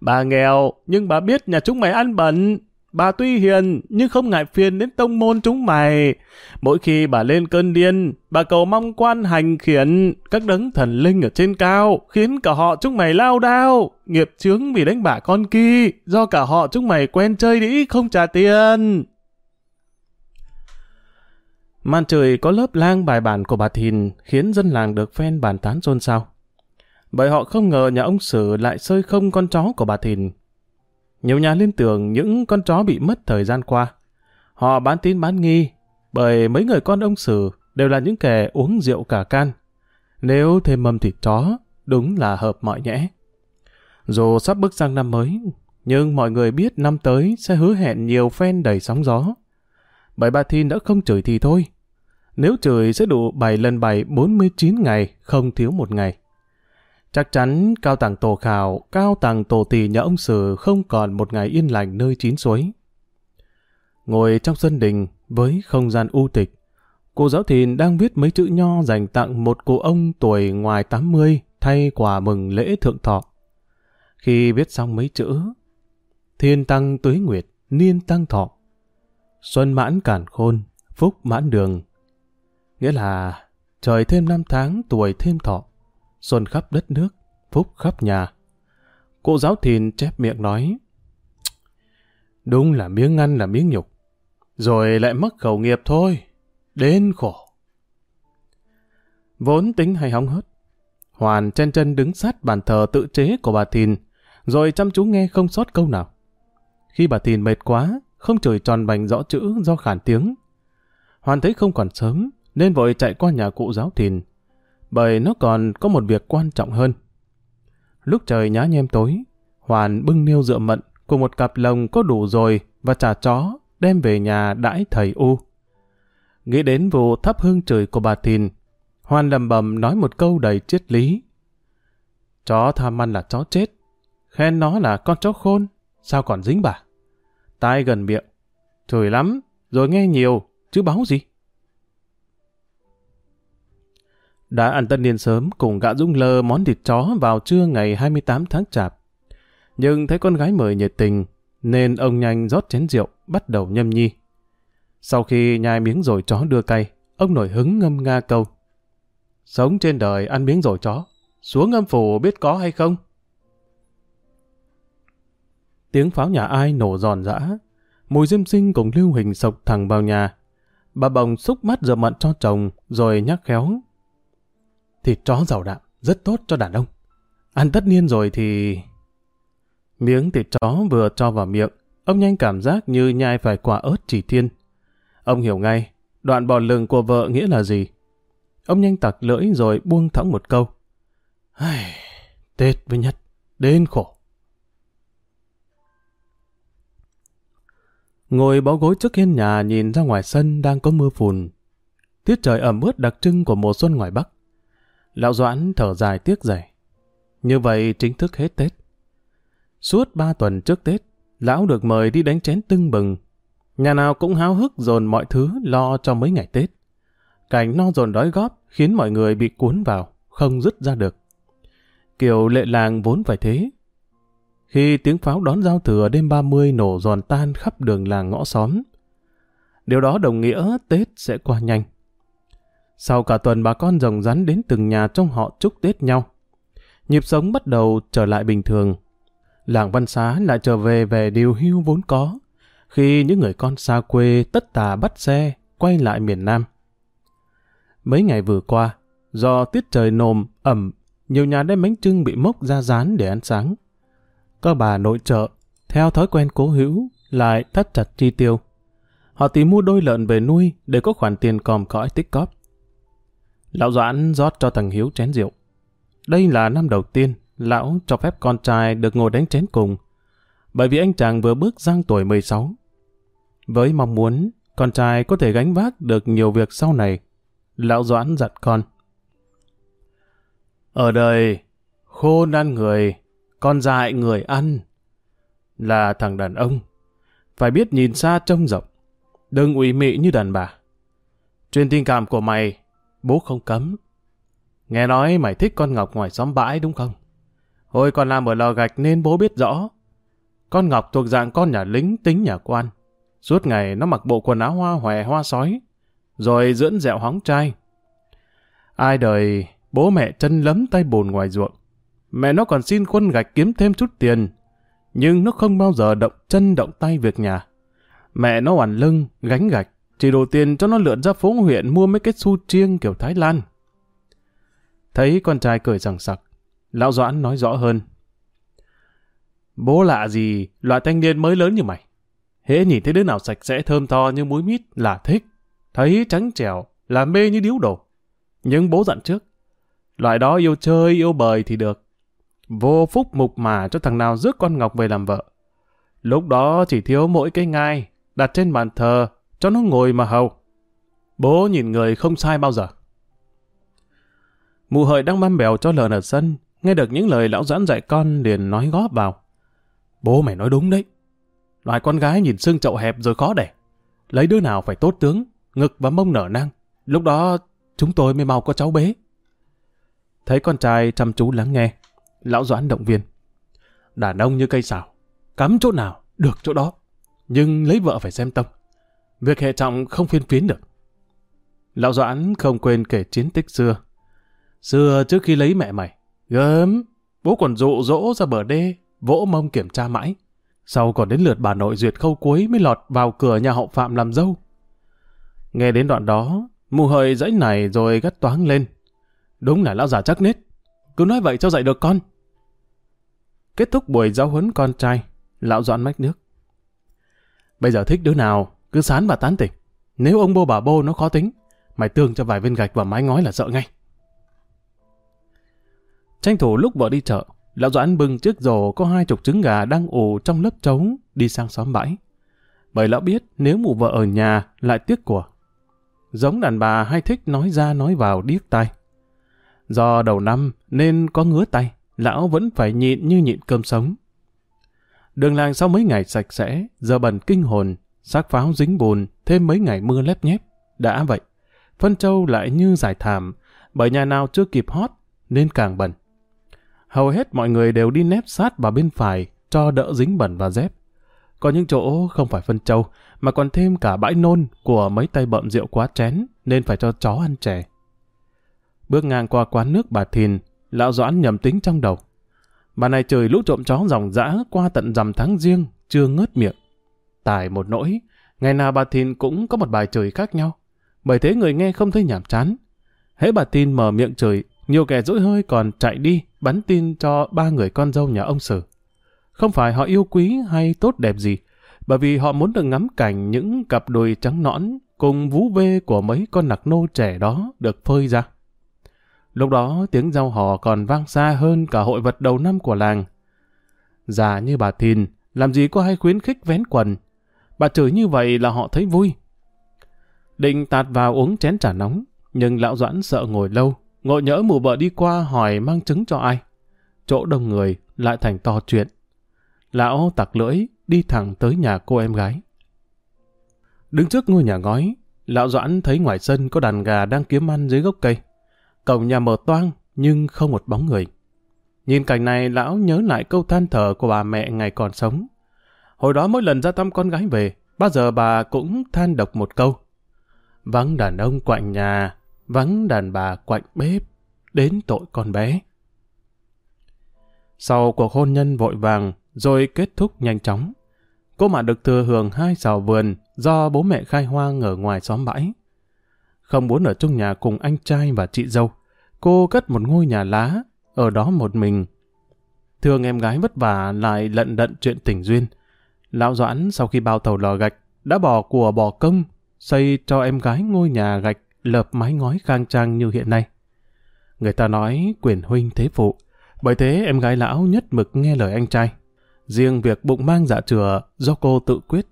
Speaker 1: Bà nghèo, nhưng bà biết nhà chúng mày ăn bẩn. Bà tuy hiền, nhưng không ngại phiền đến tông môn chúng mày. Mỗi khi bà lên cơn điên, bà cầu mong quan hành khiển các đấng thần linh ở trên cao, khiến cả họ chúng mày lao đao. Nghiệp chướng vì đánh bà con kia, do cả họ chúng mày quen chơi đĩ không trả tiền. Màn trời có lớp lang bài bản của bà Thìn khiến dân làng được phen bàn tán xôn xao. Bởi họ không ngờ nhà ông Sử lại sơi không con chó của bà Thìn. Nhiều nhà liên tưởng những con chó bị mất thời gian qua. Họ bán tín bán nghi, bởi mấy người con ông Sử đều là những kẻ uống rượu cả can. Nếu thêm mâm thịt chó, đúng là hợp mọi nhẽ. Dù sắp bước sang năm mới, nhưng mọi người biết năm tới sẽ hứa hẹn nhiều phen đầy sóng gió. Bởi bà thìn đã không chửi thì thôi. Nếu chửi sẽ đủ 7 lần 7 49 ngày, không thiếu một ngày. Chắc chắn cao tàng tổ khảo, cao tàng tổ tỷ nhà ông Sử không còn một ngày yên lành nơi chín suối. Ngồi trong sân đình với không gian u tịch, cô giáo thìn đang viết mấy chữ nho dành tặng một cụ ông tuổi ngoài 80 thay quà mừng lễ thượng thọ. Khi viết xong mấy chữ, thiên tăng tuế nguyệt, niên tăng thọ, xuân mãn cản khôn, phúc mãn đường. Nghĩa là trời thêm năm tháng, tuổi thêm thọ, xuân khắp đất nước, phúc khắp nhà. Cô giáo thìn chép miệng nói, Đúng là miếng ăn là miếng nhục, rồi lại mắc khẩu nghiệp thôi, đến khổ. Vốn tính hay hóng hớt, Hoàn chen chân đứng sát bàn thờ tự chế của bà Thìn, rồi chăm chú nghe không sót câu nào. Khi bà Thìn mệt quá, không chửi tròn bành rõ chữ do khản tiếng. Hoàn thấy không còn sớm, nên vội chạy qua nhà cụ giáo Thìn, bởi nó còn có một việc quan trọng hơn. Lúc trời nhá nhem tối, Hoàn bưng niêu dựa mận cùng một cặp lồng có đủ rồi và trả chó đem về nhà đãi thầy U. Nghĩ đến vụ thắp hương trời của bà Thìn, Hoàn lầm bầm nói một câu đầy triết lý. Chó tham ăn là chó chết, khen nó là con chó khôn, sao còn dính bà? Tai gần miệng, chửi lắm, rồi nghe nhiều, chứ báo gì? Đã ăn tân niên sớm cùng gã Dũng lơ món thịt chó vào trưa ngày 28 tháng chạp. Nhưng thấy con gái mời nhiệt tình, nên ông nhanh rót chén rượu, bắt đầu nhâm nhi. Sau khi nhai miếng rồi chó đưa cay, ông nổi hứng ngâm nga câu. Sống trên đời ăn miếng rồi chó, xuống âm phủ biết có hay không? Tiếng pháo nhà ai nổ giòn giã, mùi diêm sinh cùng lưu hình sộc thẳng vào nhà. Bà bồng xúc mắt rửa mận cho chồng, rồi nhắc khéo. Thịt chó giàu đạm, rất tốt cho đàn ông. Ăn tất niên rồi thì... Miếng thịt chó vừa cho vào miệng, ông nhanh cảm giác như nhai phải quả ớt chỉ thiên. Ông hiểu ngay, đoạn bò lừng của vợ nghĩa là gì. Ông nhanh tặc lưỡi rồi buông thõng một câu. Ai, Tết với nhất, đến khổ. Ngồi bó gối trước hiên nhà nhìn ra ngoài sân đang có mưa phùn. Tiết trời ẩm ướt đặc trưng của mùa xuân ngoài Bắc. Lão Doãn thở dài tiếc rẻ. Như vậy chính thức hết Tết. Suốt ba tuần trước Tết, lão được mời đi đánh chén tưng bừng. Nhà nào cũng háo hức dồn mọi thứ lo cho mấy ngày Tết. Cảnh no dồn đói góp khiến mọi người bị cuốn vào, không dứt ra được. Kiểu lệ làng vốn phải thế. Khi tiếng pháo đón giao thừa đêm 30 nổ giòn tan khắp đường làng ngõ xóm. Điều đó đồng nghĩa Tết sẽ qua nhanh. Sau cả tuần bà con rồng rắn đến từng nhà trong họ chúc Tết nhau. Nhịp sống bắt đầu trở lại bình thường. Làng Văn Xá lại trở về về điều hưu vốn có, khi những người con xa quê tất tà bắt xe quay lại miền Nam. Mấy ngày vừa qua, do tiết trời nồm, ẩm, nhiều nhà đem bánh trưng bị mốc ra rán để ăn sáng. các bà nội trợ, theo thói quen cố hữu, lại thắt chặt chi tiêu. Họ tìm mua đôi lợn về nuôi để có khoản tiền còm cõi tích cóp. Lão Doãn rót cho thằng Hiếu chén rượu. Đây là năm đầu tiên lão cho phép con trai được ngồi đánh chén cùng, bởi vì anh chàng vừa bước sang tuổi 16. Với mong muốn con trai có thể gánh vác được nhiều việc sau này, lão Doãn dặn con. Ở đời, khôn ăn người, con dại người ăn, là thằng đàn ông. Phải biết nhìn xa trông rộng, đừng ủy mị như đàn bà. Truyền tình cảm của mày, bố không cấm. Nghe nói mày thích con Ngọc ngoài xóm bãi đúng không? Hồi còn làm ở lò gạch nên bố biết rõ. Con Ngọc thuộc dạng con nhà lính tính nhà quan. Suốt ngày nó mặc bộ quần áo hoa hòe hoa sói, rồi dưỡng dẹo hóng trai. Ai đời, bố mẹ chân lấm tay bùn ngoài ruộng. Mẹ nó còn xin quân gạch kiếm thêm chút tiền, nhưng nó không bao giờ động chân động tay việc nhà. Mẹ nó hoàn lưng, gánh gạch, chỉ đủ tiền cho nó lượn ra phố huyện mua mấy cái xu chiêng kiểu Thái Lan. Thấy con trai cười rằng sặc, Lão Doãn nói rõ hơn. Bố lạ gì, loại thanh niên mới lớn như mày. Hễ nhìn thấy đứa nào sạch sẽ thơm tho như muối mít là thích. Thấy trắng trẻo là mê như điếu đổ. Nhưng bố dặn trước. Loại đó yêu chơi, yêu bời thì được. Vô phúc mục mà cho thằng nào rước con Ngọc về làm vợ. Lúc đó chỉ thiếu mỗi cái ngai đặt trên bàn thờ cho nó ngồi mà hầu. Bố nhìn người không sai bao giờ. Mụ hợi đang băm bèo cho lợn ở sân, nghe được những lời lão giãn dạy con liền nói góp vào. Bố mày nói đúng đấy. Loài con gái nhìn xương chậu hẹp rồi khó đẻ. Lấy đứa nào phải tốt tướng, ngực và mông nở năng. Lúc đó chúng tôi mới mau có cháu bế. Thấy con trai chăm chú lắng nghe, lão doãn động viên. Đàn ông như cây xào, cắm chỗ nào, được chỗ đó. Nhưng lấy vợ phải xem tâm. Việc hệ trọng không phiên phiến được. Lão doãn không quên kể chiến tích xưa. Xưa trước khi lấy mẹ mày, gớm, bố còn dụ dỗ ra bờ đê, vỗ mông kiểm tra mãi. Sau còn đến lượt bà nội duyệt khâu cuối mới lọt vào cửa nhà hậu phạm làm dâu. Nghe đến đoạn đó, mù hợi dãy này rồi gắt toáng lên. Đúng là lão già chắc nết. Cứ nói vậy cho dạy được con. Kết thúc buổi giáo huấn con trai, lão doãn mách nước. Bây giờ thích đứa nào, cứ sán và tán tỉnh. Nếu ông bô bà bô nó khó tính, mày tương cho vài viên gạch vào mái ngói là sợ ngay. Tranh thủ lúc vợ đi chợ, lão doãn bưng chiếc rổ có hai chục trứng gà đang ủ trong lớp trống đi sang xóm bãi. Bởi lão biết nếu mụ vợ ở nhà lại tiếc của. Giống đàn bà hay thích nói ra nói vào điếc tai. Do đầu năm nên có ngứa tay, lão vẫn phải nhịn như nhịn cơm sống. Đường làng sau mấy ngày sạch sẽ, giờ bẩn kinh hồn, xác pháo dính bùn, thêm mấy ngày mưa lép nhép. Đã vậy, phân châu lại như giải thảm, bởi nhà nào chưa kịp hót nên càng bẩn. Hầu hết mọi người đều đi nép sát vào bên phải cho đỡ dính bẩn và dép. Có những chỗ không phải phân châu, mà còn thêm cả bãi nôn của mấy tay bậm rượu quá chén, nên phải cho chó ăn chè. Bước ngang qua quán nước bà Thìn, lão Doãn nhầm tính trong đầu. Bà này trời lũ trộm chó dòng dã qua tận rằm tháng riêng, chưa ngớt miệng. Tài một nỗi, ngày nào bà Thìn cũng có một bài chửi khác nhau. Bởi thế người nghe không thấy nhảm chán. Hễ bà Thìn mở miệng chửi, nhiều kẻ dỗi hơi còn chạy đi bắn tin cho ba người con dâu nhà ông Sử. Không phải họ yêu quý hay tốt đẹp gì, bởi vì họ muốn được ngắm cảnh những cặp đùi trắng nõn cùng vú vê của mấy con nặc nô trẻ đó được phơi ra. Lúc đó tiếng rau hò còn vang xa hơn cả hội vật đầu năm của làng. Già như bà Thìn, làm gì có hay khuyến khích vén quần. Bà chửi như vậy là họ thấy vui. Định tạt vào uống chén trà nóng, nhưng lão Doãn sợ ngồi lâu, ngộ nhỡ mù vợ đi qua hỏi mang trứng cho ai. Chỗ đông người lại thành to chuyện. Lão tặc lưỡi, đi thẳng tới nhà cô em gái. Đứng trước ngôi nhà ngói, lão Doãn thấy ngoài sân có đàn gà đang kiếm ăn dưới gốc cây. Cổng nhà mở toang, nhưng không một bóng người. Nhìn cảnh này, lão nhớ lại câu than thở của bà mẹ ngày còn sống. Hồi đó mỗi lần ra thăm con gái về, bao giờ bà cũng than độc một câu. Vắng đàn ông quạnh nhà, vắng đàn bà quạnh bếp, đến tội con bé. Sau cuộc hôn nhân vội vàng, rồi kết thúc nhanh chóng. Cô mà được thừa hưởng hai xào vườn do bố mẹ khai hoang ở ngoài xóm bãi. Không muốn ở chung nhà cùng anh trai và chị dâu, cô cất một ngôi nhà lá, ở đó một mình. Thường em gái vất vả lại lận đận chuyện tình duyên. Lão Doãn sau khi bao tàu lò gạch, đã bỏ của bỏ công, xây cho em gái ngôi nhà gạch lợp mái ngói khang trang như hiện nay. Người ta nói quyền huynh thế phụ, bởi thế em gái lão nhất mực nghe lời anh trai. Riêng việc bụng mang dạ chừa do cô tự quyết.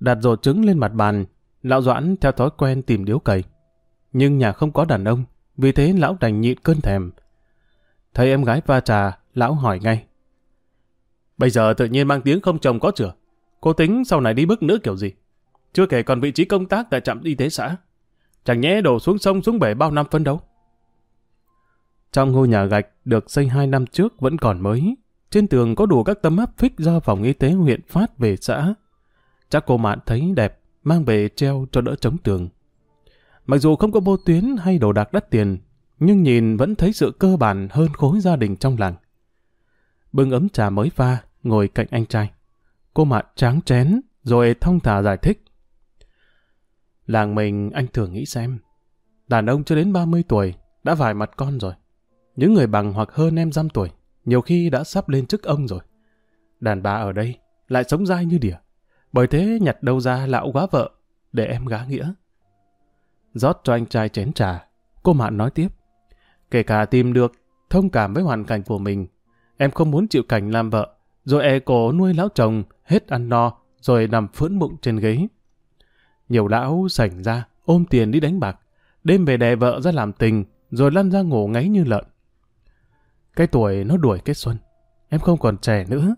Speaker 1: Đặt rổ trứng lên mặt bàn, lão Doãn theo thói quen tìm điếu cày. Nhưng nhà không có đàn ông, vì thế lão đành nhịn cơn thèm. Thấy em gái va trà, lão hỏi ngay. Bây giờ tự nhiên mang tiếng không chồng có chửa. Cô tính sau này đi bước nữa kiểu gì? Chưa kể còn vị trí công tác tại trạm y tế xã. Chẳng nhẽ đổ xuống sông xuống bể bao năm phân đấu. Trong ngôi nhà gạch được xây hai năm trước vẫn còn mới. Trên tường có đủ các tấm áp phích do phòng y tế huyện phát về xã. Chắc cô Mạn thấy đẹp, mang về treo cho đỡ chống tường. Mặc dù không có bô tuyến hay đồ đạc đắt tiền, nhưng nhìn vẫn thấy sự cơ bản hơn khối gia đình trong làng. Bưng ấm trà mới pha, ngồi cạnh anh trai. Cô Mạn tráng chén, rồi thông thả giải thích. Làng mình anh thường nghĩ xem, đàn ông chưa đến 30 tuổi, đã vài mặt con rồi. Những người bằng hoặc hơn em dăm tuổi, nhiều khi đã sắp lên chức ông rồi. Đàn bà ở đây lại sống dai như đỉa, Bởi thế nhặt đâu ra lão quá vợ, để em gá nghĩa. rót cho anh trai chén trà, cô Mạn nói tiếp. Kể cả tìm được, thông cảm với hoàn cảnh của mình, em không muốn chịu cảnh làm vợ, rồi e cổ nuôi lão chồng, hết ăn no, rồi nằm phưỡn bụng trên ghế. Nhiều lão sảnh ra, ôm tiền đi đánh bạc, đêm về đè vợ ra làm tình, rồi lăn ra ngủ ngáy như lợn. Cái tuổi nó đuổi kết xuân, em không còn trẻ nữa,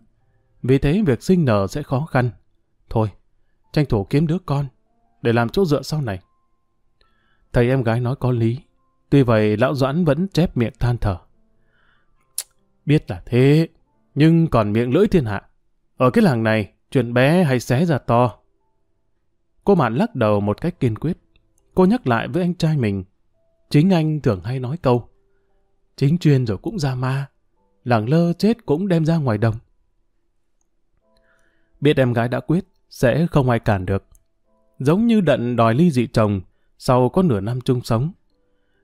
Speaker 1: vì thế việc sinh nở sẽ khó khăn. Thôi, tranh thủ kiếm đứa con, để làm chỗ dựa sau này. Thầy em gái nói có lý, tuy vậy lão Doãn vẫn chép miệng than thở. Biết là thế, nhưng còn miệng lưỡi thiên hạ. Ở cái làng này, chuyện bé hay xé ra to. Cô Mạn lắc đầu một cách kiên quyết. Cô nhắc lại với anh trai mình. Chính anh thường hay nói câu. Chính chuyên rồi cũng ra ma. Làng lơ chết cũng đem ra ngoài đồng. Biết em gái đã quyết, sẽ không ai cản được. Giống như đận đòi ly dị chồng, sau có nửa năm chung sống.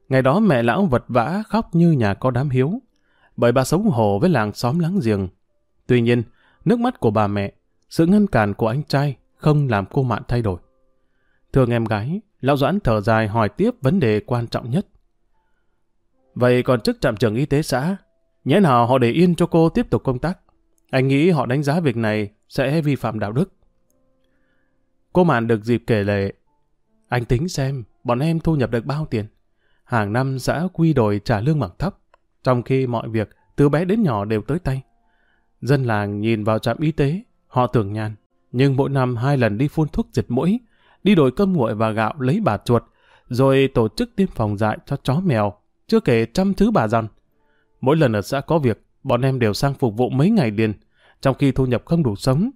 Speaker 1: Ngày đó mẹ lão vật vã khóc như nhà có đám hiếu, bởi bà sống hồ với làng xóm láng giềng. Tuy nhiên, nước mắt của bà mẹ, sự ngăn cản của anh trai không làm cô Mạn thay đổi. Thương em gái, lão Doãn thở dài hỏi tiếp vấn đề quan trọng nhất. Vậy còn chức trạm trưởng y tế xã, nhẽ nào họ để yên cho cô tiếp tục công tác? Anh nghĩ họ đánh giá việc này sẽ vi phạm đạo đức. Cô Mạn được dịp kể lệ. Anh tính xem, bọn em thu nhập được bao tiền. Hàng năm xã quy đổi trả lương bằng thấp, trong khi mọi việc từ bé đến nhỏ đều tới tay. Dân làng nhìn vào trạm y tế, họ tưởng nhàn. Nhưng mỗi năm hai lần đi phun thuốc diệt mũi, đi đổi cơm nguội và gạo lấy bà chuột, rồi tổ chức tiêm phòng dại cho chó mèo, chưa kể trăm thứ bà dằn. Mỗi lần ở xã có việc, bọn em đều sang phục vụ mấy ngày liền, trong khi thu nhập không đủ sống.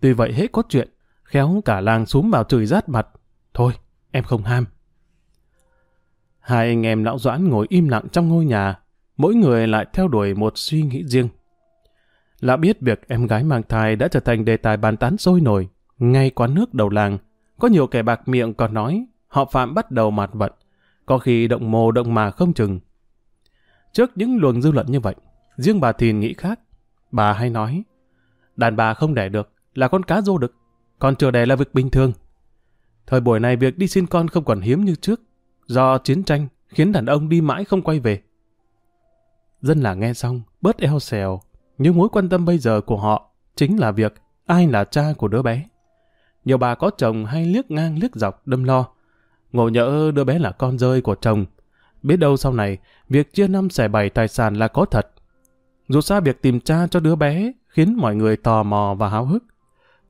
Speaker 1: Tuy vậy hết có chuyện, khéo cả làng xuống vào chửi rát mặt. Thôi, em không ham. Hai anh em lão doãn ngồi im lặng trong ngôi nhà, mỗi người lại theo đuổi một suy nghĩ riêng. Lạ biết việc em gái mang thai đã trở thành đề tài bàn tán sôi nổi, ngay quán nước đầu làng. Có nhiều kẻ bạc miệng còn nói, họ phạm bắt đầu mạt vận, có khi động mồ động mà không chừng. Trước những luồng dư luận như vậy, riêng bà Thìn nghĩ khác. Bà hay nói, đàn bà không đẻ được là con cá rô đực, còn chờ đẻ là việc bình thường. Thời buổi này việc đi xin con không còn hiếm như trước, do chiến tranh khiến đàn ông đi mãi không quay về. Dân làng nghe xong, bớt eo xèo, nhưng mối quan tâm bây giờ của họ chính là việc ai là cha của đứa bé. Nhiều bà có chồng hay liếc ngang liếc dọc đâm lo. Ngộ nhỡ đứa bé là con rơi của chồng. Biết đâu sau này, việc chia năm xẻ bảy tài sản là có thật. Dù sao việc tìm cha cho đứa bé khiến mọi người tò mò và háo hức.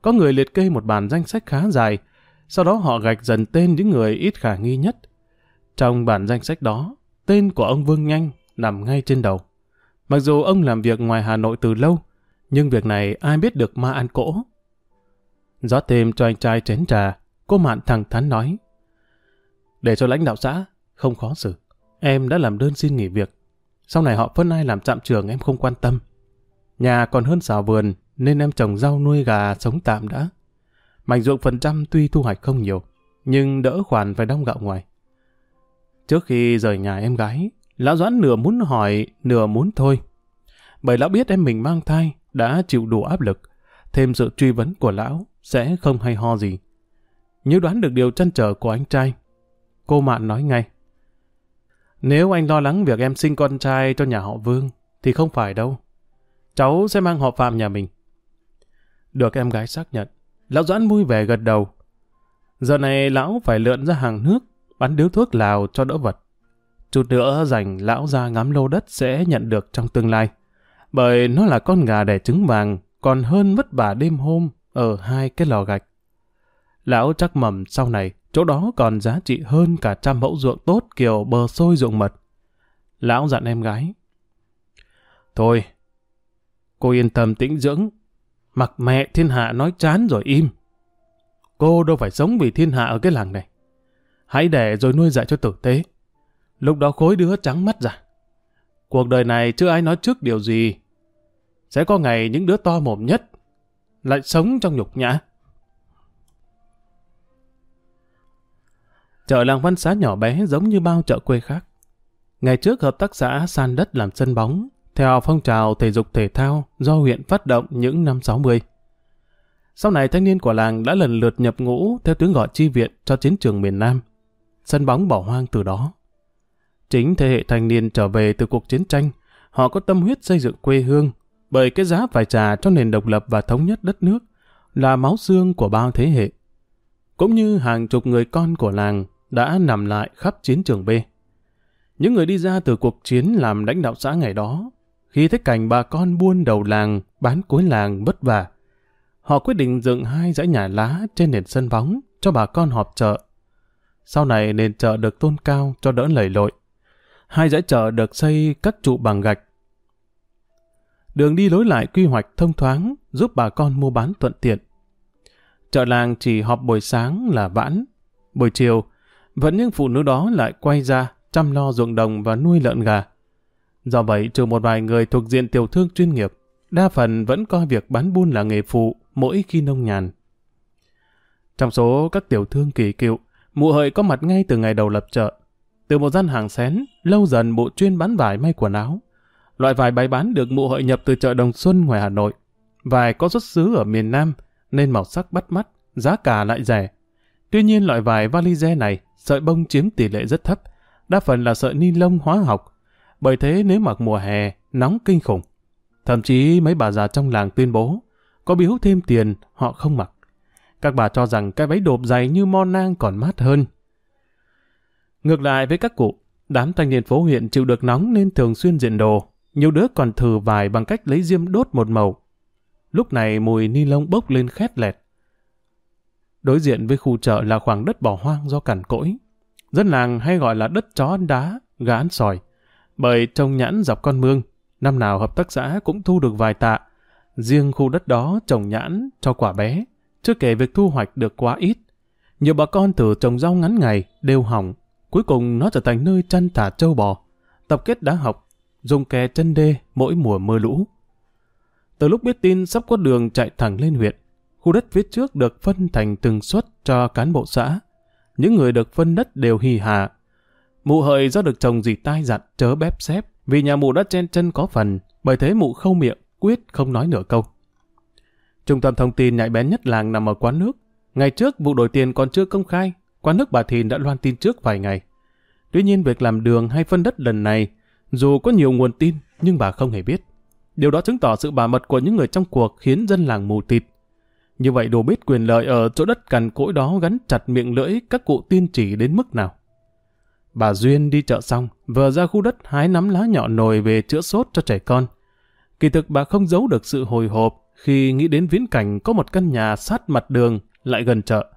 Speaker 1: Có người liệt kê một bản danh sách khá dài, sau đó họ gạch dần tên những người ít khả nghi nhất. Trong bản danh sách đó, tên của ông Vương Nhanh nằm ngay trên đầu. Mặc dù ông làm việc ngoài Hà Nội từ lâu, nhưng việc này ai biết được ma ăn cỗ. Rót thêm cho anh trai chén trà, cô Mạn thẳng thắn nói. Để cho lãnh đạo xã, không khó xử. Em đã làm đơn xin nghỉ việc. Sau này họ phân ai làm trạm trường em không quan tâm. Nhà còn hơn xào vườn, nên em trồng rau nuôi gà sống tạm đã. Mảnh ruộng phần trăm tuy thu hoạch không nhiều, nhưng đỡ khoản phải đong gạo ngoài. Trước khi rời nhà em gái, Lão Doãn nửa muốn hỏi, nửa muốn thôi. Bởi lão biết em mình mang thai, đã chịu đủ áp lực. Thêm sự truy vấn của lão sẽ không hay ho gì. Như đoán được điều chăn trở của anh trai, cô Mạn nói ngay. Nếu anh lo lắng việc em sinh con trai cho nhà họ Vương, thì không phải đâu. Cháu sẽ mang họ Phạm nhà mình. Được em gái xác nhận, lão Doãn vui vẻ gật đầu. Giờ này lão phải lượn ra hàng nước, bắn điếu thuốc lào cho đỡ vật. Chút nữa dành lão ra ngắm lô đất sẽ nhận được trong tương lai. Bởi nó là con gà đẻ trứng vàng, còn hơn vất vả đêm hôm ở hai cái lò gạch. Lão chắc mầm sau này, chỗ đó còn giá trị hơn cả trăm mẫu ruộng tốt kiểu bờ sôi ruộng mật. Lão dặn em gái. Thôi, cô yên tâm tĩnh dưỡng. Mặc mẹ thiên hạ nói chán rồi im. Cô đâu phải sống vì thiên hạ ở cái làng này. Hãy để rồi nuôi dạy cho tử tế. Lúc đó khối đứa trắng mắt ra. Cuộc đời này chưa ai nói trước điều gì. Sẽ có ngày những đứa to mồm nhất lại sống trong nhục nhã. Chợ làng văn xá nhỏ bé giống như bao chợ quê khác. Ngày trước hợp tác xã san đất làm sân bóng, theo phong trào thể dục thể thao do huyện phát động những năm 60. Sau này thanh niên của làng đã lần lượt nhập ngũ theo tiếng gọi chi viện cho chiến trường miền Nam. Sân bóng bỏ hoang từ đó. Chính thế hệ thanh niên trở về từ cuộc chiến tranh, họ có tâm huyết xây dựng quê hương, bởi cái giá phải trả cho nền độc lập và thống nhất đất nước là máu xương của bao thế hệ. Cũng như hàng chục người con của làng đã nằm lại khắp chiến trường B. Những người đi ra từ cuộc chiến làm lãnh đạo xã ngày đó, khi thấy cảnh bà con buôn đầu làng, bán cuối làng vất vả, họ quyết định dựng hai dãy nhà lá trên nền sân bóng cho bà con họp chợ. Sau này nền chợ được tôn cao cho đỡ lầy lội. Hai dãy chợ được xây các trụ bằng gạch. Đường đi lối lại quy hoạch thông thoáng giúp bà con mua bán thuận tiện. Chợ làng chỉ họp buổi sáng là vãn, buổi chiều, vẫn những phụ nữ đó lại quay ra chăm lo ruộng đồng và nuôi lợn gà. Do vậy, trừ một vài người thuộc diện tiểu thương chuyên nghiệp, đa phần vẫn coi việc bán buôn là nghề phụ mỗi khi nông nhàn. Trong số các tiểu thương kỳ cựu, mụ hợi có mặt ngay từ ngày đầu lập chợ. Từ một gian hàng xén, lâu dần mụ chuyên bán vải may quần áo. Loại vải bày bán được mụ hội nhập từ chợ Đồng Xuân ngoài Hà Nội. Vải có xuất xứ ở miền Nam, nên màu sắc bắt mắt, giá cả lại rẻ. Tuy nhiên loại vải valize này, sợi bông chiếm tỷ lệ rất thấp, đa phần là sợi ni lông hóa học. Bởi thế nếu mặc mùa hè, nóng kinh khủng. Thậm chí mấy bà già trong làng tuyên bố, có biếu thêm tiền, họ không mặc. Các bà cho rằng cái váy đột dày như mon nang còn mát hơn. Ngược lại với các cụ, đám thanh niên phố huyện chịu được nóng nên thường xuyên diện đồ. Nhiều đứa còn thử vải bằng cách lấy diêm đốt một màu. Lúc này mùi ni lông bốc lên khét lẹt. Đối diện với khu chợ là khoảng đất bỏ hoang do cằn cỗi. Dân làng hay gọi là đất chó ăn đá, gà ăn sỏi. Bởi trồng nhãn dọc con mương, năm nào hợp tác xã cũng thu được vài tạ. Riêng khu đất đó trồng nhãn cho quả bé, chưa kể việc thu hoạch được quá ít. Nhiều bà con thử trồng rau ngắn ngày đều hỏng, cuối cùng nó trở thành nơi chăn thả trâu bò, tập kết đá học, dùng kè chân đê mỗi mùa mưa lũ. Từ lúc biết tin sắp có đường chạy thẳng lên huyện, khu đất phía trước được phân thành từng suất cho cán bộ xã. Những người được phân đất đều hì hà. Mụ hợi do được chồng dì tai dặn chớ bép xép vì nhà mụ đã chen chân có phần, bởi thế mụ khâu miệng, quyết không nói nửa câu. Trung tâm thông tin nhạy bén nhất làng nằm ở quán nước. Ngày trước vụ đổi tiền còn chưa công khai, quán nước bà Thìn đã loan tin trước vài ngày. Tuy nhiên việc làm đường hay phân đất lần này, dù có nhiều nguồn tin, nhưng bà không hề biết. Điều đó chứng tỏ sự bà mật của những người trong cuộc khiến dân làng mù tịt. Như vậy đồ biết quyền lợi ở chỗ đất cằn cỗi đó gắn chặt miệng lưỡi các cụ tiên chỉ đến mức nào. Bà Duyên đi chợ xong, vừa ra khu đất hái nắm lá nhỏ nồi về chữa sốt cho trẻ con. Kỳ thực bà không giấu được sự hồi hộp khi nghĩ đến viễn cảnh có một căn nhà sát mặt đường lại gần chợ.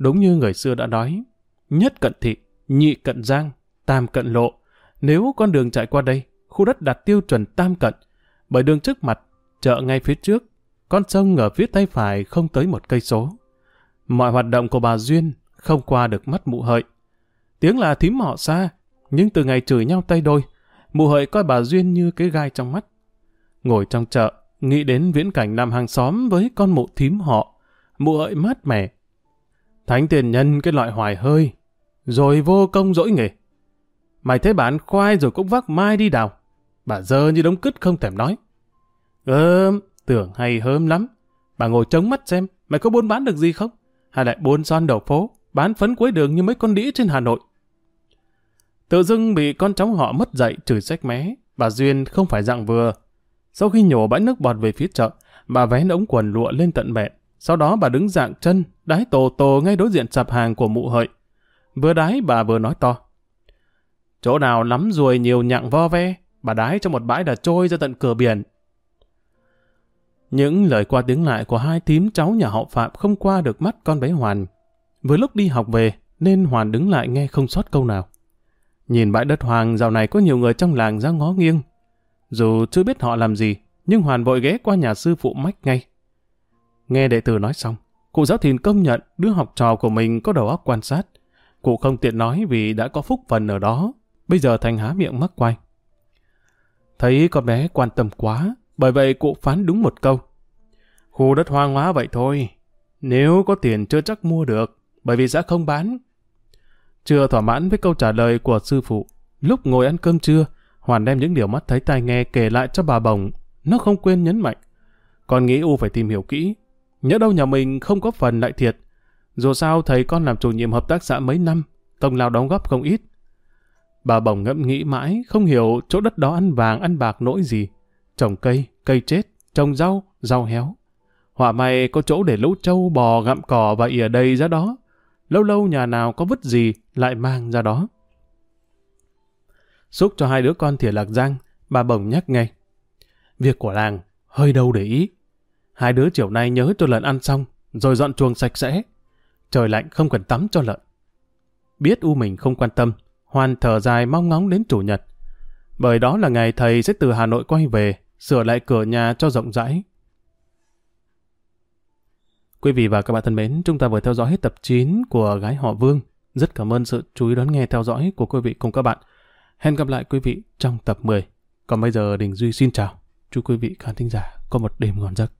Speaker 1: Đúng như người xưa đã nói, nhất cận thị, nhị cận giang, tam cận lộ. Nếu con đường chạy qua đây, khu đất đạt tiêu chuẩn tam cận, bởi đường trước mặt, chợ ngay phía trước, con sông ở phía tay phải không tới một cây số. Mọi hoạt động của bà Duyên không qua được mắt mụ hợi. Tiếng là thím họ xa, nhưng từ ngày chửi nhau tay đôi, mụ hợi coi bà Duyên như cái gai trong mắt. Ngồi trong chợ, nghĩ đến viễn cảnh nằm hàng xóm với con mụ thím họ, mụ hợi mát mẻ. Thánh tiền nhân cái loại hoài hơi, rồi vô công dỗi nghề. Mày thấy bán khoai rồi cũng vác mai đi đào. Bà dơ như đống cứt không thèm nói. Ơm, tưởng hay hớm lắm. Bà ngồi trống mắt xem, mày có buôn bán được gì không? Hay lại buôn son đầu phố, bán phấn cuối đường như mấy con đĩ trên Hà Nội. Tự dưng bị con cháu họ mất dạy chửi sách mé, bà Duyên không phải dạng vừa. Sau khi nhổ bãi nước bọt về phía chợ, bà vén ống quần lụa lên tận bẹn. Sau đó bà đứng dạng chân, đái tổ tổ ngay đối diện sạp hàng của mụ hợi. Vừa đái bà vừa nói to. Chỗ nào lắm ruồi nhiều nhặng vo ve, bà đái cho một bãi đã trôi ra tận cửa biển. Những lời qua tiếng lại của hai tím cháu nhà họ Phạm không qua được mắt con bé Hoàn. Vừa lúc đi học về, nên Hoàn đứng lại nghe không sót câu nào. Nhìn bãi đất hoàng dạo này có nhiều người trong làng ra ngó nghiêng. Dù chưa biết họ làm gì, nhưng Hoàn vội ghé qua nhà sư phụ mách ngay. Nghe đệ tử nói xong, cụ giáo thìn công nhận đứa học trò của mình có đầu óc quan sát. Cụ không tiện nói vì đã có phúc phần ở đó, bây giờ thành há miệng mắc quay. Thấy con bé quan tâm quá, bởi vậy cụ phán đúng một câu. Khu đất hoang hóa vậy thôi. Nếu có tiền chưa chắc mua được, bởi vì sẽ không bán. Chưa thỏa mãn với câu trả lời của sư phụ, lúc ngồi ăn cơm trưa, Hoàn đem những điều mắt thấy tai nghe kể lại cho bà bồng. Nó không quên nhấn mạnh. Con nghĩ U phải tìm hiểu kỹ. Nhớ đâu nhà mình không có phần lại thiệt. Dù sao thầy con làm chủ nhiệm hợp tác xã mấy năm, công lao đóng góp không ít. Bà bồng ngẫm nghĩ mãi, không hiểu chỗ đất đó ăn vàng ăn bạc nỗi gì. Trồng cây, cây chết, trồng rau, rau héo. Họa may có chỗ để lũ trâu bò gặm cỏ và ỉa đầy ra đó. Lâu lâu nhà nào có vứt gì lại mang ra đó. Xúc cho hai đứa con thìa lạc giang, bà bồng nhắc ngay. Việc của làng, hơi đâu để ý. Hai đứa chiều nay nhớ cho lợn ăn xong, rồi dọn chuồng sạch sẽ. Trời lạnh không cần tắm cho lợn. Biết U mình không quan tâm, Hoan thở dài mong ngóng đến chủ nhật. Bởi đó là ngày thầy sẽ từ Hà Nội quay về, sửa lại cửa nhà cho rộng rãi. Quý vị và các bạn thân mến, chúng ta vừa theo dõi hết tập 9 của Gái Họ Vương. Rất cảm ơn sự chú ý đón nghe theo dõi của quý vị cùng các bạn. Hẹn gặp lại quý vị trong tập 10. Còn bây giờ Đình Duy xin chào. Chúc quý vị khán thính giả có một đêm ngon giấc.